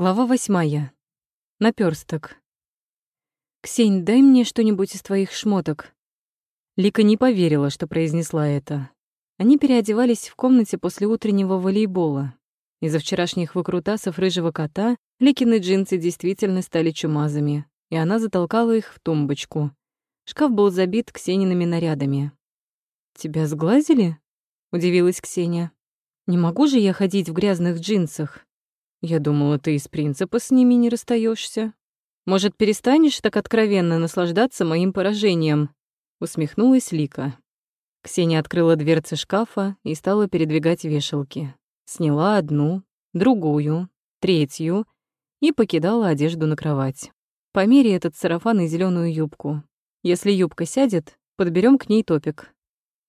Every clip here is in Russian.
Глава восьмая. Напёрсток. «Ксень, дай мне что-нибудь из твоих шмоток». Лика не поверила, что произнесла это. Они переодевались в комнате после утреннего волейбола. Из-за вчерашних выкрутасов рыжего кота Ликины джинсы действительно стали чумазами, и она затолкала их в тумбочку. Шкаф был забит Ксениными нарядами. «Тебя сглазили?» — удивилась Ксения. «Не могу же я ходить в грязных джинсах?» Я думала, ты из принципа с ними не расстаешься. Может, перестанешь так откровенно наслаждаться моим поражением? Усмехнулась Лика. Ксения открыла дверцы шкафа и стала передвигать вешалки. Сняла одну, другую, третью и покидала одежду на кровать. Помери этот сарафан и зеленую юбку. Если юбка сядет, подберем к ней топик.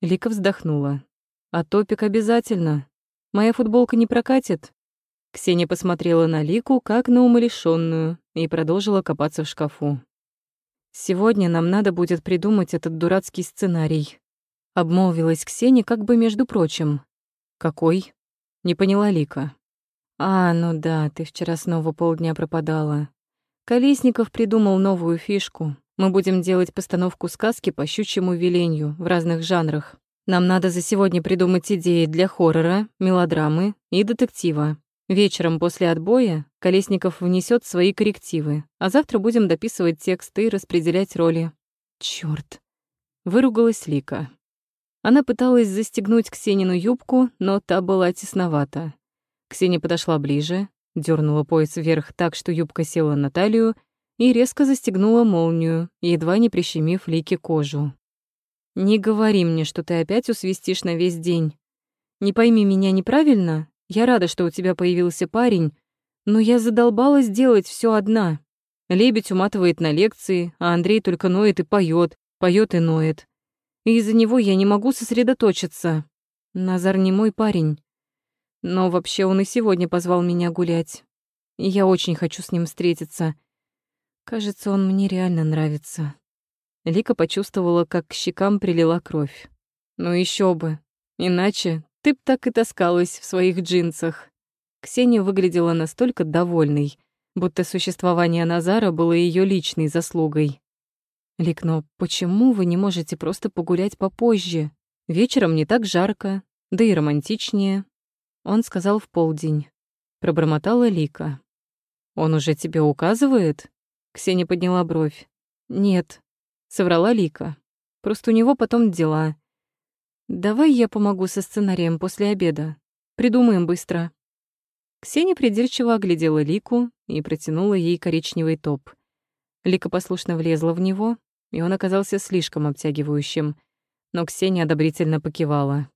Лика вздохнула. А топик обязательно. Моя футболка не прокатит, Ксения посмотрела на Лику, как на умалишённую, и продолжила копаться в шкафу. «Сегодня нам надо будет придумать этот дурацкий сценарий», — обмолвилась Ксения как бы между прочим. «Какой?» — не поняла Лика. «А, ну да, ты вчера снова полдня пропадала. Колесников придумал новую фишку. Мы будем делать постановку сказки по щучьему веленью в разных жанрах. Нам надо за сегодня придумать идеи для хоррора, мелодрамы и детектива. Вечером после отбоя Колесников внесет свои коррективы, а завтра будем дописывать тексты и распределять роли. Чёрт! Выругалась Лика. Она пыталась застегнуть Ксенину юбку, но та была тесновата. Ксения подошла ближе, дернула пояс вверх так, что юбка села на талию, и резко застегнула молнию, едва не прищемив Лике кожу. «Не говори мне, что ты опять усвистишь на весь день. Не пойми меня неправильно, я рада, что у тебя появился парень, но я задолбалась делать все одна. Лебедь уматывает на лекции, а Андрей только ноет и поет, поет и ноет. И из-за него я не могу сосредоточиться. Назар не мой парень. Но вообще он и сегодня позвал меня гулять. И я очень хочу с ним встретиться. Кажется, он мне реально нравится. Лика почувствовала, как к щекам прилила кровь. Ну еще бы. Иначе ты б так и таскалась в своих джинсах. Ксения выглядела настолько довольной, будто существование Назара было ее личной заслугой. «Ликно, почему вы не можете просто погулять попозже? Вечером не так жарко, да и романтичнее». Он сказал в полдень. Пробормотала Лика. «Он уже тебе указывает?» Ксения подняла бровь. «Нет», — соврала Лика. «Просто у него потом дела. «Давай я помогу со сценарием после обеда. Придумаем быстро». Ксения придирчиво оглядела Лику и протянула ей коричневый топ. Лика послушно влезла в него, и он оказался слишком обтягивающим. Но Ксения одобрительно покивала.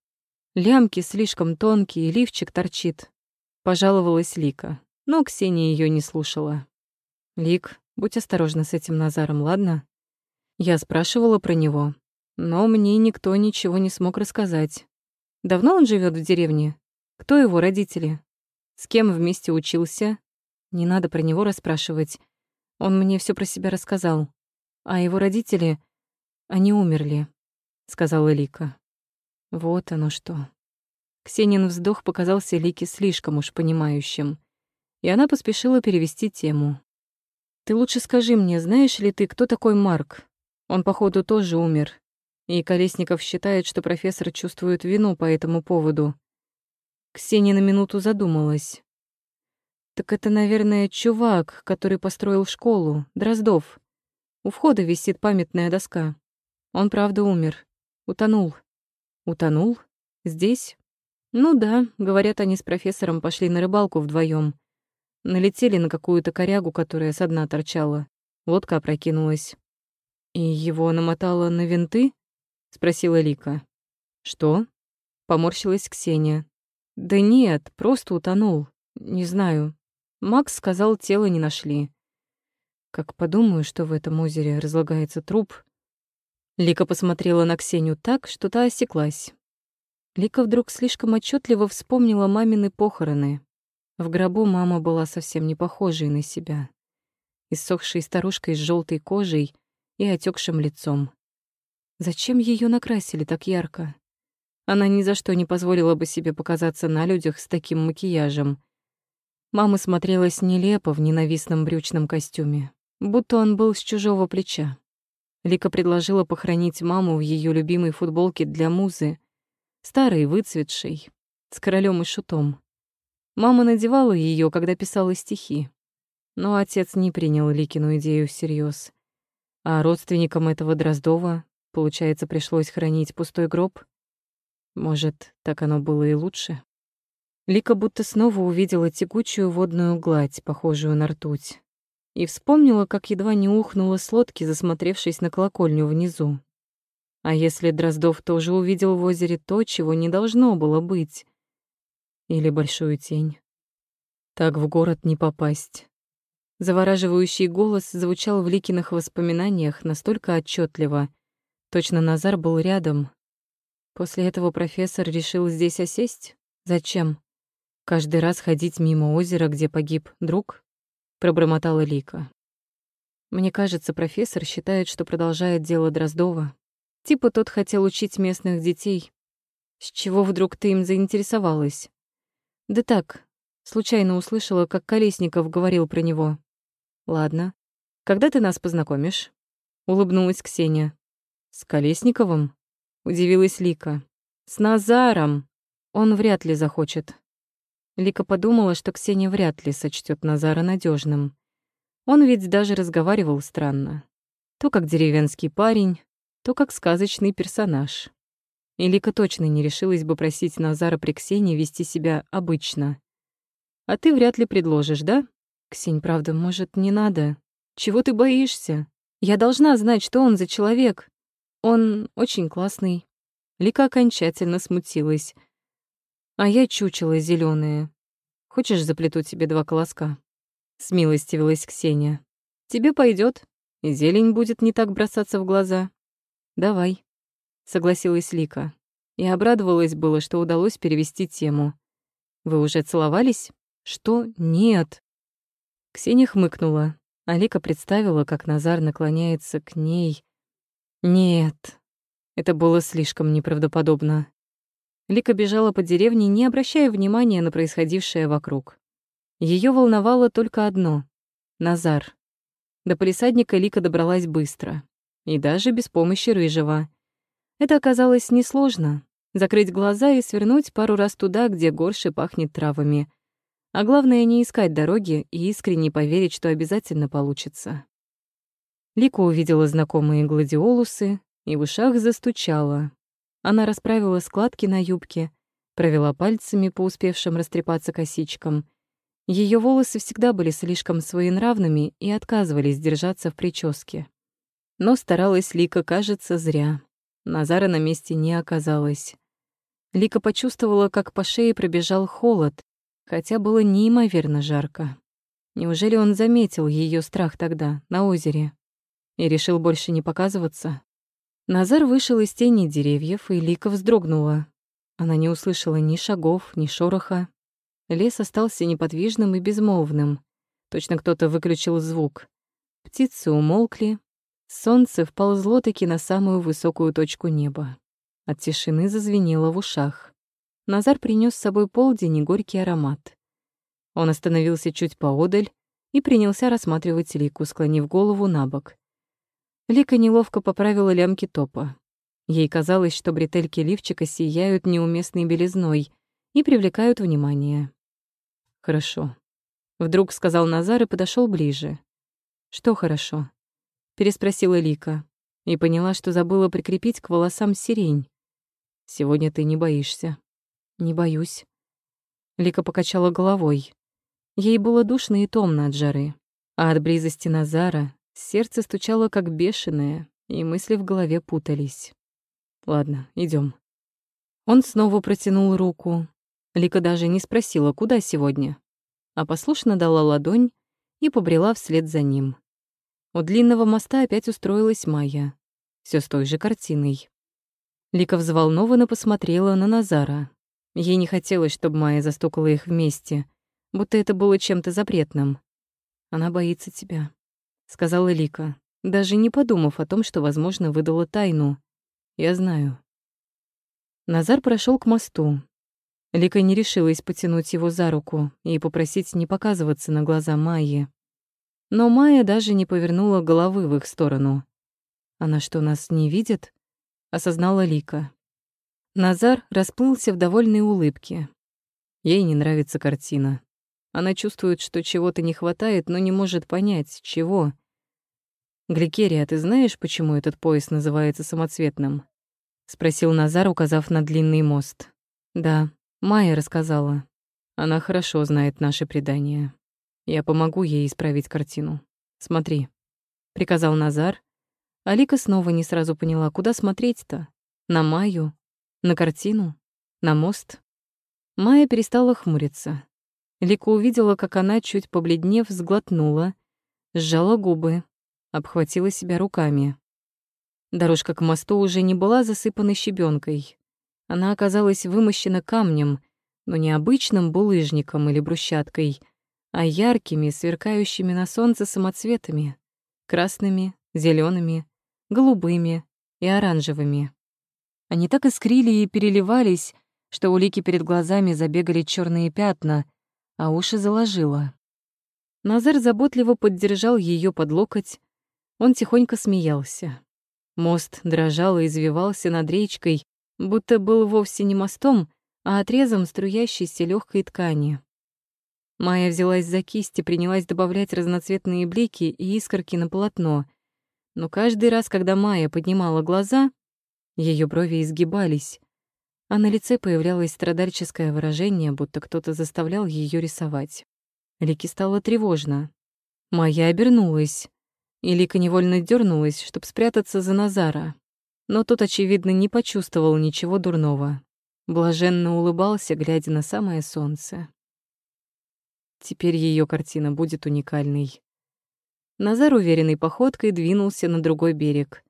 «Лямки слишком тонкие, лифчик торчит», — пожаловалась Лика, но Ксения ее не слушала. «Лик, будь осторожна с этим Назаром, ладно?» Я спрашивала про него, но мне никто ничего не смог рассказать. Давно он живет в деревне? Кто его родители? С кем вместе учился? Не надо про него расспрашивать. Он мне все про себя рассказал. А его родители, они умерли, сказала Лика. Вот оно что. Ксенин вздох показался Лике слишком уж понимающим, и она поспешила перевести тему. «Ты лучше скажи мне, знаешь ли ты, кто такой Марк? Он, походу, тоже умер. И Колесников считает, что профессор чувствует вину по этому поводу. Ксения на минуту задумалась. Так это, наверное, чувак, который построил школу, Дроздов. У входа висит памятная доска. Он, правда, умер. Утонул. Утонул? Здесь? Ну да, говорят, они с профессором пошли на рыбалку вдвоем. Налетели на какую-то корягу, которая со дна торчала. Лодка опрокинулась. И его намотало на винты? Спросила Лика. Что? Поморщилась Ксения. Да нет, просто утонул. Не знаю. Макс сказал, тело не нашли. Как подумаю, что в этом озере разлагается труп. Лика посмотрела на Ксению так, что та осеклась. Лика вдруг слишком отчетливо вспомнила мамины похороны. В гробу мама была совсем не похожей на себя. Иссохшей старушкой с желтой кожей и отекшим лицом. Зачем ее накрасили так ярко? Она ни за что не позволила бы себе показаться на людях с таким макияжем. Мама смотрелась нелепо в ненавистном брючном костюме, будто он был с чужого плеча. Лика предложила похоронить маму в ее любимой футболке для музы, старой, выцветшей, с королем и шутом. Мама надевала ее, когда писала стихи. Но отец не принял Ликину идею всерьез. А родственникам этого Дроздова, получается, пришлось хранить пустой гроб? Может, так оно было и лучше? Лика будто снова увидела текучую водную гладь, похожую на ртуть, и вспомнила, как едва не ухнула с лодки, засмотревшись на колокольню внизу. А если Дроздов тоже увидел в озере то, чего не должно было быть? Или большую тень? Так в город не попасть. Завораживающий голос звучал в Ликиных воспоминаниях настолько отчетливо. Точно Назар был рядом. После этого профессор решил здесь осесть? Зачем? Каждый раз ходить мимо озера, где погиб друг? Пробормотала Лика. Мне кажется, профессор считает, что продолжает дело Дроздова. Типа тот хотел учить местных детей. С чего вдруг ты им заинтересовалась? Да так, случайно услышала, как Колесников говорил про него. Ладно. Когда ты нас познакомишь? Улыбнулась Ксения. С Колесниковым? Удивилась Лика. С Назаром. Он вряд ли захочет. Лика подумала, что Ксения вряд ли сочтет Назара надежным. Он ведь даже разговаривал странно. То как деревенский парень, то как сказочный персонаж. И Лика точно не решилась бы просить Назара при Ксении вести себя обычно. «А ты вряд ли предложишь, да?» «Ксень, правда, может, не надо? Чего ты боишься? Я должна знать, что он за человек. Он очень классный». Лика окончательно смутилась. А я чучело зеленое. Хочешь, заплету тебе два колоска? Смилостивилась Ксения. Тебе пойдет, и зелень будет не так бросаться в глаза. Давай, согласилась Лика. И обрадовалась было, что удалось перевести тему. Вы уже целовались? Что? Нет. Ксения хмыкнула. А Лика представила, как Назар наклоняется к ней. Нет, это было слишком неправдоподобно. Лика бежала по деревне, не обращая внимания на происходившее вокруг. Ее волновало только одно — Назар. До полисадника Лика добралась быстро. И даже без помощи Рыжего. Это оказалось несложно — закрыть глаза и свернуть пару раз туда, где горше пахнет травами. А главное — не искать дороги и искренне поверить, что обязательно получится. Лика увидела знакомые гладиолусы и в ушах застучала, она расправила складки на юбке, провела пальцами по успевшим растрепаться косичкам. Ее волосы всегда были слишком своенравными и отказывались держаться в прическе. Но старалась Лика, кажется, зря. Назара на месте не оказалось. Лика почувствовала, как по шее пробежал холод, хотя было неимоверно жарко. Неужели он заметил ее страх тогда, на озере, и решил больше не показываться? Назар вышел из тени деревьев, и Лика вздрогнула. Она не услышала ни шагов, ни шороха. Лес остался неподвижным и безмолвным. Точно кто-то выключил звук. Птицы умолкли. Солнце вползло-таки на самую высокую точку неба. От тишины зазвенело в ушах. Назар принес с собой полдень и горький аромат. Он остановился чуть поодаль и принялся рассматривать Лику, склонив голову на бок. Лика неловко поправила лямки топа. Ей казалось, что бретельки лифчика сияют неуместной белизной и привлекают внимание. «Хорошо», — вдруг сказал Назар и подошел ближе. «Что хорошо?» — переспросила Лика и поняла, что забыла прикрепить к волосам сирень. «Сегодня ты не боишься». «Не боюсь». Лика покачала головой. Ей было душно и томно от жары, а от близости Назара Сердце стучало как бешеное, и мысли в голове путались. Ладно, идем. Он снова протянул руку. Лика даже не спросила, куда сегодня, а послушно дала ладонь и побрела вслед за ним. У длинного моста опять устроилась Майя, все с той же картиной. Лика взволнованно посмотрела на Назара. Ей не хотелось, чтобы Майя застукала их вместе, будто это было чем-то запретным. Она боится тебя, сказала Лика, даже не подумав о том, что, возможно, выдала тайну. Я знаю. Назар прошел к мосту. Лика не решилась потянуть его за руку и попросить не показываться на глаза Майи. Но Майя даже не повернула головы в их сторону. «Она что, нас не видит?» — осознала Лика. Назар расплылся в довольной улыбке. Ей не нравится картина. Она чувствует, что чего-то не хватает, но не может понять, чего. «Гликерия, ты знаешь, почему этот пояс называется самоцветным?» — спросил Назар, указав на длинный мост. «Да, Майя рассказала. Она хорошо знает наши предания. Я помогу ей исправить картину. Смотри, приказал Назар. Алика снова не сразу поняла, куда смотреть-то? На Майю? На картину? На мост? Майя перестала хмуриться. Лика увидела, как она, чуть побледнев, сглотнула, сжала губы, обхватила себя руками. Дорожка к мосту уже не была засыпана щебенкой. Она оказалась вымощена камнем, но не обычным булыжником или брусчаткой, а яркими, сверкающими на солнце самоцветами — красными, зелеными, голубыми и оранжевыми. Они так искрили и переливались, что у Лики перед глазами забегали черные пятна, а уши заложило. Назар заботливо поддержал ее под локоть. Он тихонько смеялся. Мост дрожал и извивался над речкой, будто был вовсе не мостом, а отрезом струящейся легкой ткани. Майя взялась за кисть и принялась добавлять разноцветные блики и искорки на полотно. Но каждый раз, когда Майя поднимала глаза, ее брови изгибались, а на лице появлялось страдальческое выражение, будто кто-то заставлял ее рисовать. Лике стало тревожно. Майя обернулась, и Лика невольно дернулась, чтобы спрятаться за Назара но тот, очевидно, не почувствовал ничего дурного. Блаженно улыбался, глядя на самое солнце. Теперь ее картина будет уникальной. Назар уверенной походкой двинулся на другой берег.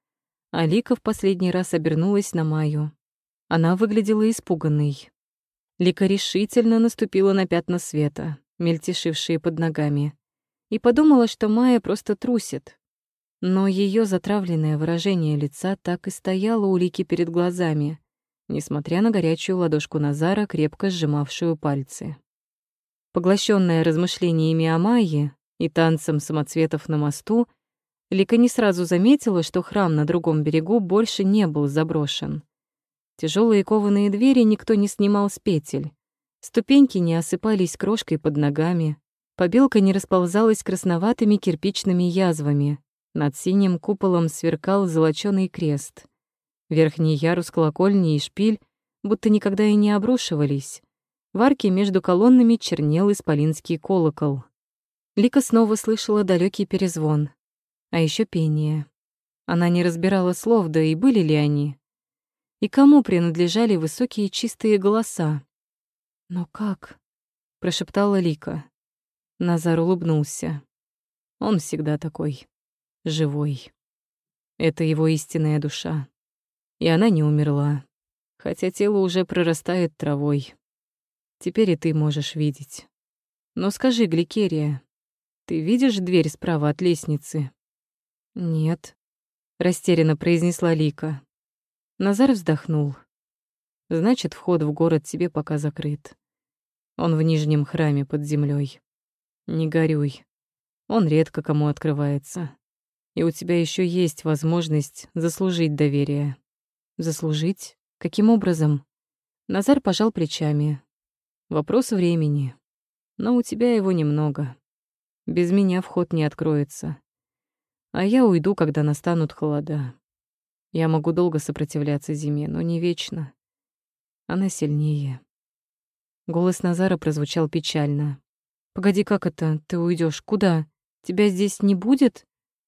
Алика в последний раз обернулась на Маю. Она выглядела испуганной. Лика решительно наступила на пятна света, мельтешившие под ногами, и подумала, что Майя просто трусит, но ее затравленное выражение лица так и стояло у Лики перед глазами, несмотря на горячую ладошку Назара, крепко сжимавшую пальцы. Поглощенная размышлениями о Майе и танцем самоцветов на мосту, Лика не сразу заметила, что храм на другом берегу больше не был заброшен. Тяжелые кованые двери никто не снимал с петель. Ступеньки не осыпались крошкой под ногами. Побелка не расползалась красноватыми кирпичными язвами, над синим куполом сверкал золочёный крест. Верхний ярус колокольни и шпиль будто никогда и не обрушивались. В арке между колоннами чернел исполинский колокол. Лика снова слышала далекий перезвон, а еще пение. Она не разбирала слов, да и были ли они. И кому принадлежали высокие чистые голоса? «Но как?» — прошептала Лика. Назар улыбнулся. Он всегда такой живой. Это его истинная душа. И она не умерла, хотя тело уже прорастает травой. Теперь и ты можешь видеть. Но скажи, Гликерия, ты видишь дверь справа от лестницы? Нет, растерянно произнесла Лика. Назар вздохнул. Значит, вход в город тебе пока закрыт. Он в нижнем храме под землей. Не горюй. Он редко кому открывается и у тебя еще есть возможность заслужить доверие. Заслужить? Каким образом? Назар пожал плечами. Вопрос времени. Но у тебя его немного. Без меня вход не откроется. А я уйду, когда настанут холода. Я могу долго сопротивляться зиме, но не вечно. Она сильнее. Голос Назара прозвучал печально. «Погоди, как это? Ты уйдешь? Куда? Тебя здесь не будет?»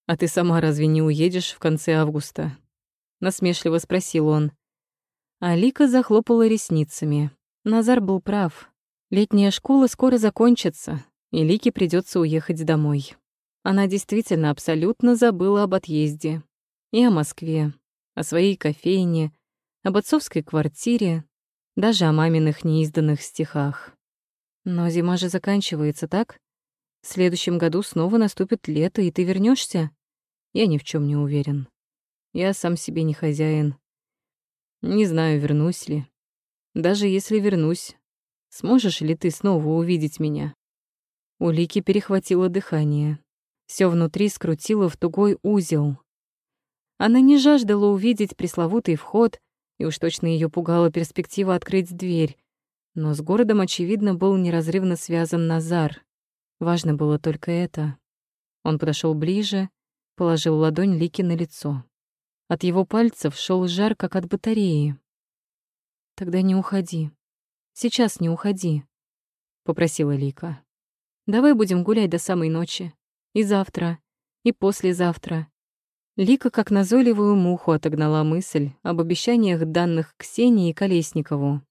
«А ты сама разве не уедешь в конце августа?» — насмешливо спросил он. Алика захлопала ресницами. Назар был прав. Летняя школа скоро закончится, и Лике придется уехать домой. Она действительно абсолютно забыла об отъезде. И о Москве, о своей кофейне, об отцовской квартире, даже о маминых неизданных стихах. Но зима же заканчивается, так? В следующем году снова наступит лето, и ты вернешься? Я ни в чем не уверен. Я сам себе не хозяин. Не знаю, вернусь ли. Даже если вернусь, Сможешь ли ты снова увидеть меня?» У Лики перехватило дыхание. Все внутри скрутило в тугой узел. Она не жаждала увидеть пресловутый вход, и уж точно ее пугала перспектива открыть дверь. Но с городом, очевидно, был неразрывно связан Назар. Важно было только это. Он подошел ближе, положил ладонь Лики на лицо. От его пальцев шел жар, как от батареи. «Тогда не уходи. Сейчас не уходи», — попросила Лика. «Давай будем гулять до самой ночи. И завтра, и послезавтра». Лика, как назойливую муху, отогнала мысль об обещаниях данных Ксении и Колесникову.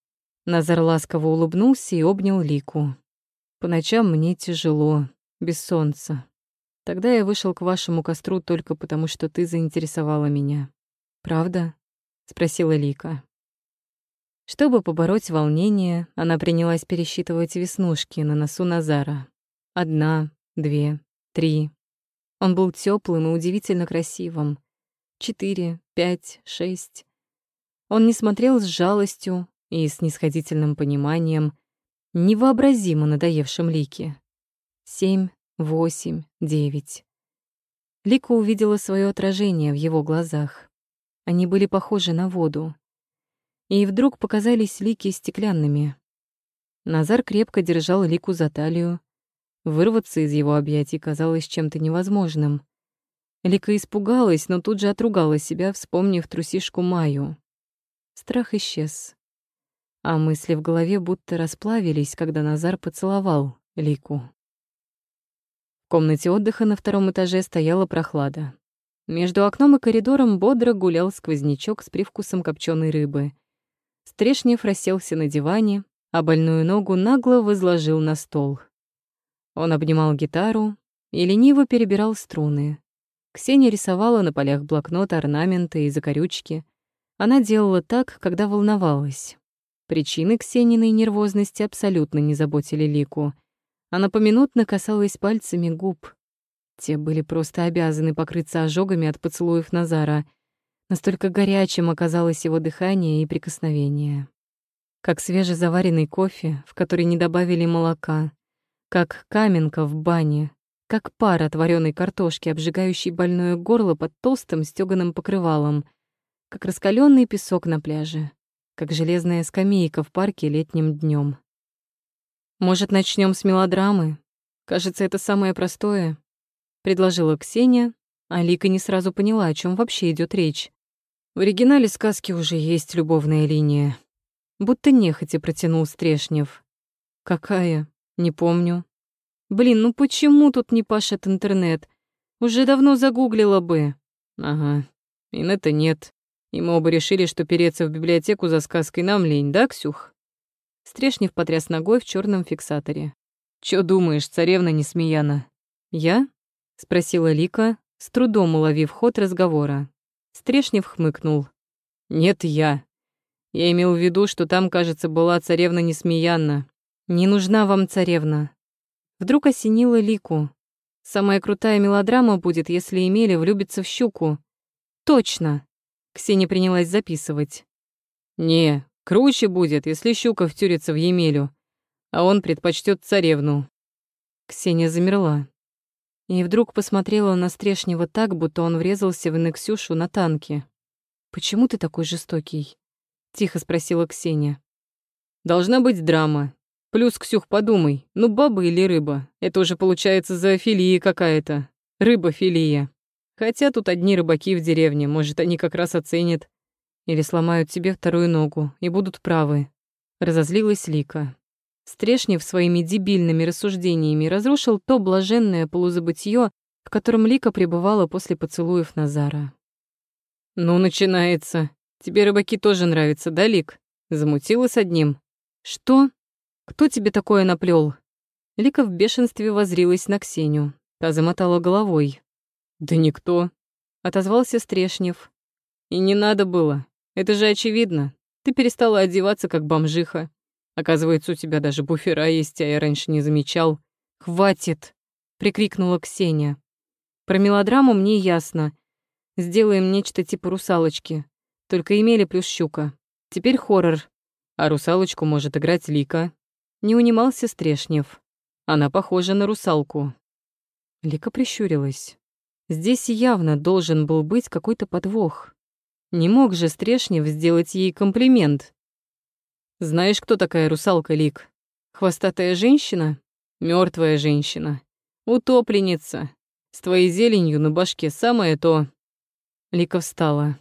Назар ласково улыбнулся и обнял Лику. «По ночам мне тяжело, без солнца. Тогда я вышел к вашему костру только потому, что ты заинтересовала меня. Правда?» — спросила Лика. Чтобы побороть волнение, она принялась пересчитывать веснушки на носу Назара. Одна, две, три. Он был теплым и удивительно красивым. Четыре, пять, шесть. Он не смотрел с жалостью и с нисходительным пониманием, невообразимо надоевшим Лике. Семь, восемь, девять. Лика увидела свое отражение в его глазах. Они были похожи на воду и вдруг показались лики стеклянными. Назар крепко держал лику за талию. Вырваться из его объятий казалось чем-то невозможным. Лика испугалась, но тут же отругала себя, вспомнив трусишку Маю. Страх исчез. А мысли в голове будто расплавились, когда Назар поцеловал Лику. Комнате отдыха на втором этаже стояла прохлада. Между окном и коридором бодро гулял сквознячок с привкусом копченой рыбы — Стрешнев расселся на диване, а больную ногу нагло возложил на стол. Он обнимал гитару и лениво перебирал струны. Ксения рисовала на полях блокнота орнаменты и закорючки. Она делала так, когда волновалась. Причины Ксениной нервозности абсолютно не заботили Лику. Она поминутно касалась пальцами губ. Те были просто обязаны покрыться ожогами от поцелуев Назара — Настолько горячим оказалось его дыхание и прикосновение. Как свежезаваренный кофе, в который не добавили молока, как каменка в бане, как пар от картошки, обжигающий больное горло под толстым стёганым покрывалом, как раскаленный песок на пляже, как железная скамейка в парке летним днем. «Может, начнем с мелодрамы? Кажется, это самое простое», — предложила Ксения, а Лика не сразу поняла, о чем вообще идет речь. В оригинале сказки уже есть любовная линия. Будто нехотя протянул Стрешнев. Какая? Не помню. Блин, ну почему тут не пашет интернет? Уже давно загуглила бы. Ага, инета нет. И мы оба решили, что переться в библиотеку за сказкой нам лень, да, Ксюх? Стрешнев потряс ногой в черном фиксаторе. «Чё думаешь, царевна Несмеяна?» «Я?» — спросила Лика, с трудом уловив ход разговора. Стрешнев хмыкнул. «Нет, я. Я имел в виду, что там, кажется, была царевна Несмеянна. Не нужна вам царевна». Вдруг осенила Лику. Самая крутая мелодрама будет, если Эмили влюбится в щуку. Точно. Ксения принялась записывать. Не, круче будет, если щука втюрится в Емелю, а он предпочтет царевну. Ксения замерла и вдруг посмотрела на Стрешнева так, будто он врезался в Нексюшу на танке. «Почему ты такой жестокий?» — тихо спросила Ксения. «Должна быть драма. Плюс, Ксюх, подумай, ну баба или рыба? Это уже получается зоофилия какая-то. Рыба-филия. Хотя тут одни рыбаки в деревне, может, они как раз оценят. Или сломают тебе вторую ногу и будут правы». Разозлилась Лика. Стрешнев своими дебильными рассуждениями разрушил то блаженное полузабытье, в котором Лика пребывала после поцелуев Назара. «Ну, начинается. Тебе рыбаки тоже нравятся, да, Лик? Замутила с одним?» «Что? Кто тебе такое наплел? Лика в бешенстве возрилась на Ксению. Та замотала головой. «Да никто», — отозвался Стрешнев. «И не надо было. Это же очевидно. Ты перестала одеваться, как бомжиха. Оказывается, у тебя даже буфера есть, а я раньше не замечал. Хватит, прикрикнула Ксения. Про мелодраму мне ясно. Сделаем нечто типа русалочки. Только имели плюс щука. Теперь хоррор. А русалочку может играть Лика. Не унимался Стрешнев. Она похожа на русалку. Лика прищурилась. Здесь явно должен был быть какой-то подвох. Не мог же Стрешнев сделать ей комплимент. Знаешь, кто такая русалка, Лик? Хвостатая женщина? мертвая женщина. Утопленница. С твоей зеленью на башке самое то. Лика встала.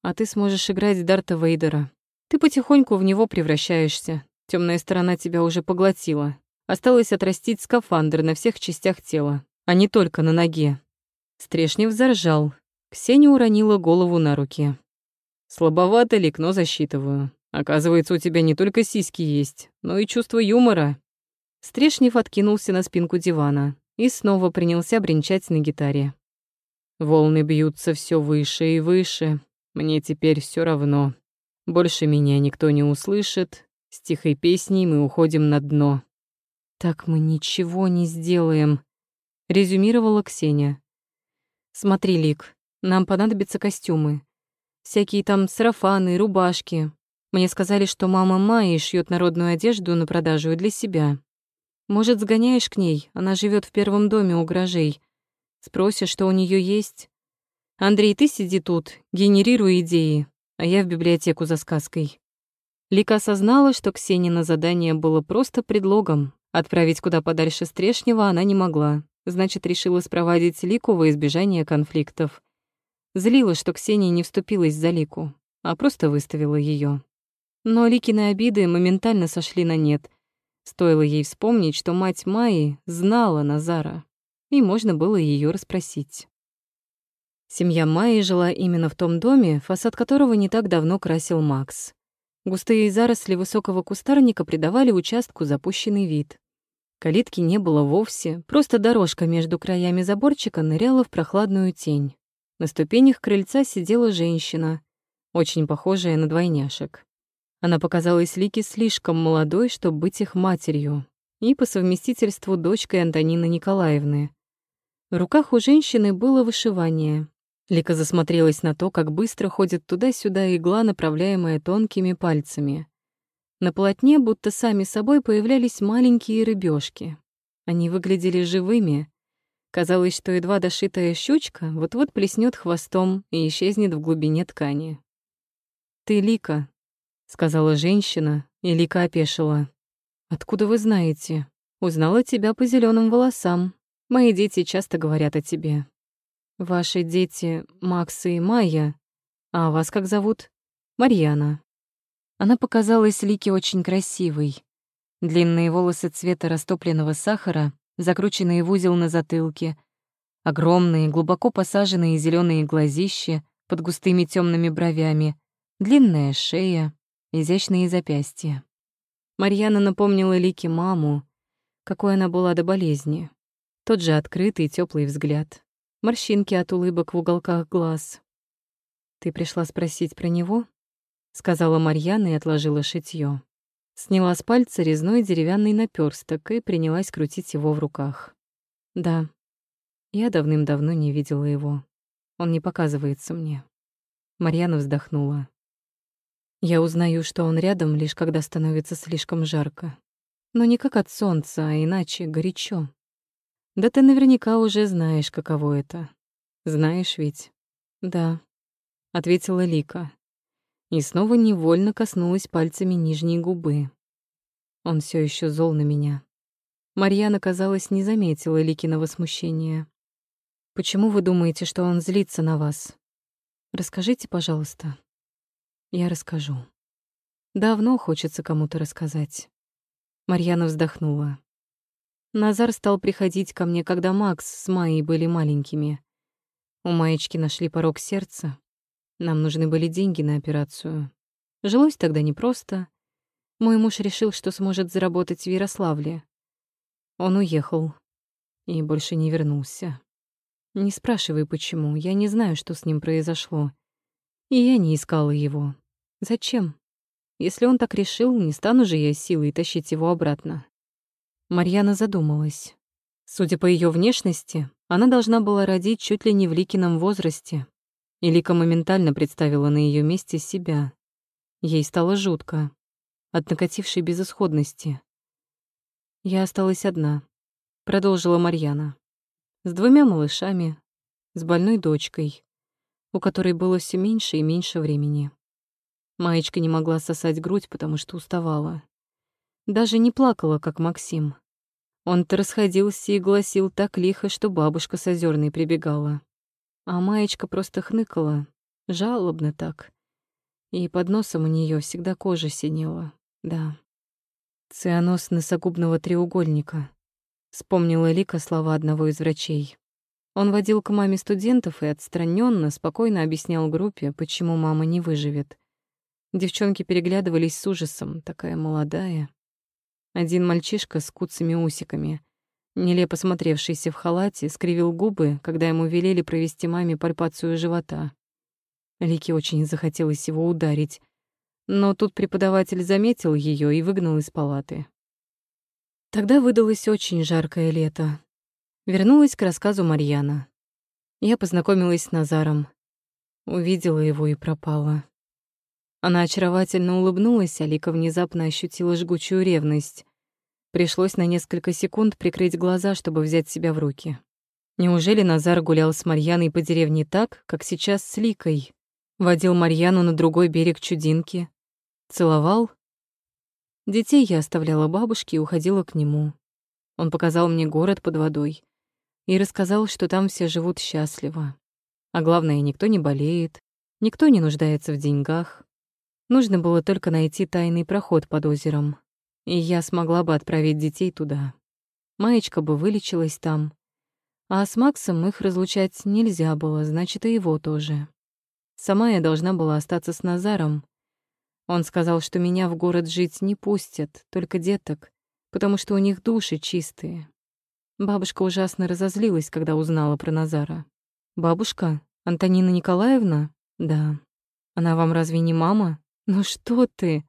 А ты сможешь играть Дарта Вейдера. Ты потихоньку в него превращаешься. Темная сторона тебя уже поглотила. Осталось отрастить скафандр на всех частях тела, а не только на ноге. Стрешнев заржал. Ксения уронила голову на руки. «Слабовато, Лик, но засчитываю. Оказывается, у тебя не только сиськи есть, но и чувство юмора». Стрешнев откинулся на спинку дивана и снова принялся бренчать на гитаре. «Волны бьются все выше и выше. Мне теперь все равно. Больше меня никто не услышит. С тихой песней мы уходим на дно». «Так мы ничего не сделаем», — резюмировала Ксения. «Смотри, Лик, нам понадобятся костюмы. Всякие там сарафаны, рубашки, мне сказали, что мама Майи шьет народную одежду на продажу для себя. Может, сгоняешь к ней? Она живет в первом доме у гаражей. Спросишь, что у нее есть. Андрей, ты сиди тут, генерируй идеи, а я в библиотеку за сказкой. Лика осознала, что Ксенина задание было просто предлогом. Отправить куда подальше Стрешнего она не могла, значит, решила спровадить Лику во избежание конфликтов. Злила, что Ксения не вступилась за Лику, а просто выставила ее. Но Ликины обиды моментально сошли на нет. Стоило ей вспомнить, что мать Майи знала Назара, и можно было ее расспросить. Семья Майи жила именно в том доме, фасад которого не так давно красил Макс. Густые заросли высокого кустарника придавали участку запущенный вид. Калитки не было вовсе, просто дорожка между краями заборчика ныряла в прохладную тень. На ступенях крыльца сидела женщина, очень похожая на двойняшек. Она показалась Лике слишком молодой, чтобы быть их матерью, и по совместительству дочкой Антонины Николаевны. В руках у женщины было вышивание. Лика засмотрелась на то, как быстро ходит туда-сюда игла, направляемая тонкими пальцами. На полотне будто сами собой появлялись маленькие рыбешки. Они выглядели живыми. Казалось, что едва дошитая щучка вот-вот плеснет хвостом и исчезнет в глубине ткани. «Ты, Лика», сказала женщина, и Лика опешила. Откуда вы знаете? Узнала тебя по зеленым волосам. Мои дети часто говорят о тебе. Ваши дети Макс и Майя. А вас как зовут? Марьяна. Она показалась Лике очень красивой. Длинные волосы цвета растопленного сахара, закрученные в узел на затылке, огромные, глубоко посаженные зеленые глазища под густыми темными бровями, длинная шея, изящные запястья. Марьяна напомнила Лике маму, какой она была до болезни. Тот же открытый теплый взгляд, морщинки от улыбок в уголках глаз. «Ты пришла спросить про него?» — сказала Марьяна и отложила шитьё. Сняла с пальца резной деревянный наперсток и принялась крутить его в руках. «Да, я давным-давно не видела его. Он не показывается мне». Марьяна вздохнула. Я узнаю, что он рядом, лишь когда становится слишком жарко. Но не как от солнца, а иначе горячо. Да ты наверняка уже знаешь, каково это. Знаешь ведь? Да, ответила Лика. И снова невольно коснулась пальцами нижней губы. Он все еще зол на меня. Марьяна, казалось, не заметила Ликиного смущения. Почему вы думаете, что он злится на вас? Расскажите, пожалуйста. Я расскажу. Давно хочется кому-то рассказать. Марьяна вздохнула. Назар стал приходить ко мне, когда Макс с Майей были маленькими. У Маечки нашли порог сердца. Нам нужны были деньги на операцию. Жилось тогда непросто. Мой муж решил, что сможет заработать в Ярославле. Он уехал и больше не вернулся. Не спрашивай, почему. Я не знаю, что с ним произошло. И я не искала его. Зачем? Если он так решил, не стану же я силой тащить его обратно. Марьяна задумалась. Судя по ее внешности, она должна была родить чуть ли не в Ликином возрасте. И Лика моментально представила на ее месте себя. Ей стало жутко. От накатившей безысходности. Я осталась одна, продолжила Марьяна. С двумя малышами, с больной дочкой, у которой было все меньше и меньше времени. Маечка не могла сосать грудь, потому что уставала. Даже не плакала, как Максим. Он-то расходился и гласил так лихо, что бабушка с озерной прибегала. А Маечка просто хныкала, жалобно так. И под носом у нее всегда кожа синела, да. Цианоз носогубного треугольника. Вспомнила Лика слова одного из врачей. Он водил к маме студентов и отстраненно, спокойно объяснял группе, почему мама не выживет. Девчонки переглядывались с ужасом, такая молодая. Один мальчишка с куцами усиками, нелепо смотревшийся в халате, скривил губы, когда ему велели провести маме пальпацию живота. Лике очень захотелось его ударить, но тут преподаватель заметил ее и выгнал из палаты. Тогда выдалось очень жаркое лето. Вернулась к рассказу Марьяна. Я познакомилась с Назаром. Увидела его и пропала. Она очаровательно улыбнулась, а Лика внезапно ощутила жгучую ревность. Пришлось на несколько секунд прикрыть глаза, чтобы взять себя в руки. Неужели Назар гулял с Марьяной по деревне так, как сейчас с Ликой? Водил Марьяну на другой берег Чудинки? Целовал? Детей я оставляла бабушке и уходила к нему. Он показал мне город под водой и рассказал, что там все живут счастливо. А главное, никто не болеет, никто не нуждается в деньгах. Нужно было только найти тайный проход под озером, и я смогла бы отправить детей туда. Маечка бы вылечилась там. А с Максом их разлучать нельзя было, значит, и его тоже. Сама я должна была остаться с Назаром. Он сказал, что меня в город жить не пустят, только деток, потому что у них души чистые. Бабушка ужасно разозлилась, когда узнала про Назара. «Бабушка? Антонина Николаевна?» «Да». «Она вам разве не мама?» «Ну что ты?»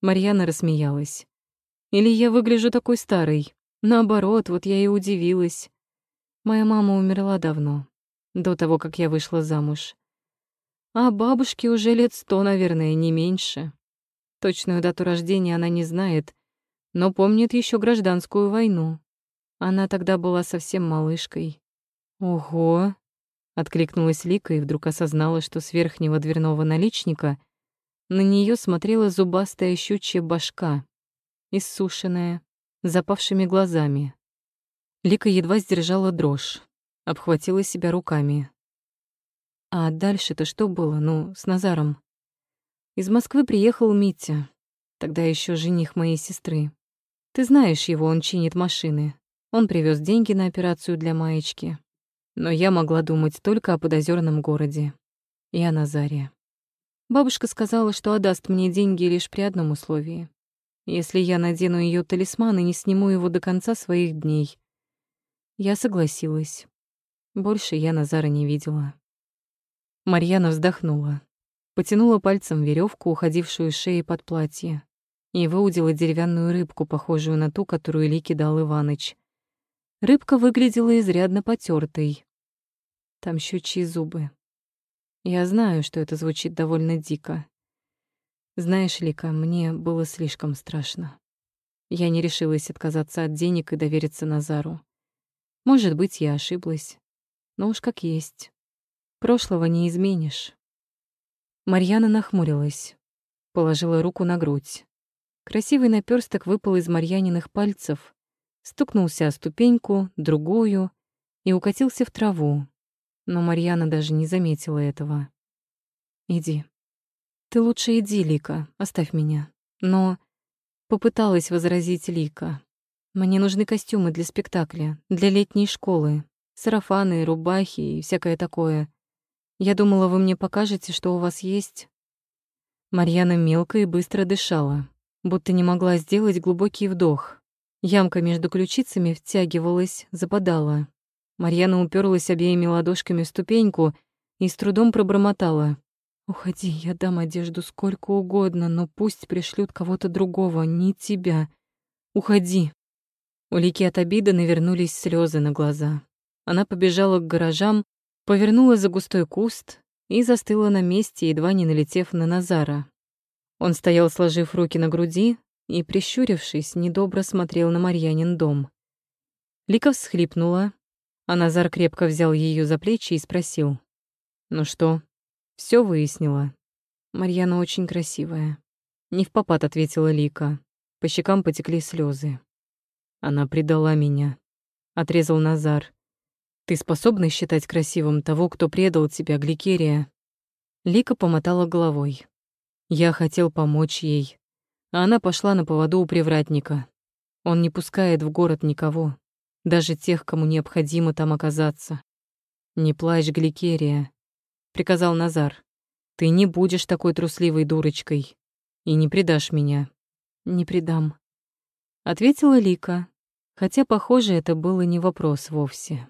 Марьяна рассмеялась. «Или я выгляжу такой старой? Наоборот, вот я и удивилась. Моя мама умерла давно, до того, как я вышла замуж. А бабушке уже лет сто, наверное, не меньше. Точную дату рождения она не знает, но помнит еще гражданскую войну. Она тогда была совсем малышкой. «Ого!» — откликнулась Лика и вдруг осознала, что с верхнего дверного наличника на нее смотрела зубастая щучья башка, иссушенная, с запавшими глазами. Лика едва сдержала дрожь, обхватила себя руками. А дальше-то что было, ну, с Назаром? Из Москвы приехал Митя, тогда еще жених моей сестры. Ты знаешь его, он чинит машины. Он привез деньги на операцию для Маечки. Но я могла думать только о подозерном городе и о Назаре. Бабушка сказала, что отдаст мне деньги лишь при одном условии. Если я надену ее талисман и не сниму его до конца своих дней. Я согласилась. Больше я Назара не видела. Марьяна вздохнула, потянула пальцем веревку, уходившую с шеи под платье, и выудила деревянную рыбку, похожую на ту, которую Лике дал Иваныч. Рыбка выглядела изрядно потертой. Там щучьи зубы. Я знаю, что это звучит довольно дико. Знаешь, Лика, мне было слишком страшно. Я не решилась отказаться от денег и довериться Назару. Может быть, я ошиблась. Но уж как есть. Прошлого не изменишь. Марьяна нахмурилась, положила руку на грудь. Красивый наперсток выпал из Марьяниных пальцев, стукнулся о ступеньку, другую и укатился в траву, но Марьяна даже не заметила этого. «Иди. Ты лучше иди, Лика, оставь меня. Но...» Попыталась возразить Лика. «Мне нужны костюмы для спектакля, для летней школы, сарафаны, рубахи и всякое такое. Я думала, вы мне покажете, что у вас есть». Марьяна мелко и быстро дышала, будто не могла сделать глубокий вдох. Ямка между ключицами втягивалась, западала. Марьяна уперлась обеими ладошками в ступеньку и с трудом пробормотала. «Уходи, я дам одежду сколько угодно, но пусть пришлют кого-то другого, не тебя. Уходи». У Лики от обиды навернулись слезы на глаза. Она побежала к гаражам, повернула за густой куст и застыла на месте, едва не налетев на Назара. Он стоял, сложив руки на груди, и, прищурившись, недобро смотрел на Марьянин дом. Лика всхлипнула, а Назар крепко взял ее за плечи и спросил. «Ну что, все выяснила?» «Марьяна очень красивая». Не в попад ответила Лика. По щекам потекли слезы. «Она предала меня», — отрезал Назар. «Ты способна считать красивым того, кто предал тебя, Гликерия?» Лика помотала головой. Я хотел помочь ей, а она пошла на поводу у привратника. Он не пускает в город никого, даже тех, кому необходимо там оказаться. «Не плачь, Гликерия», — приказал Назар. «Ты не будешь такой трусливой дурочкой и не предашь меня». «Не предам», — ответила Лика, хотя, похоже, это было не вопрос вовсе.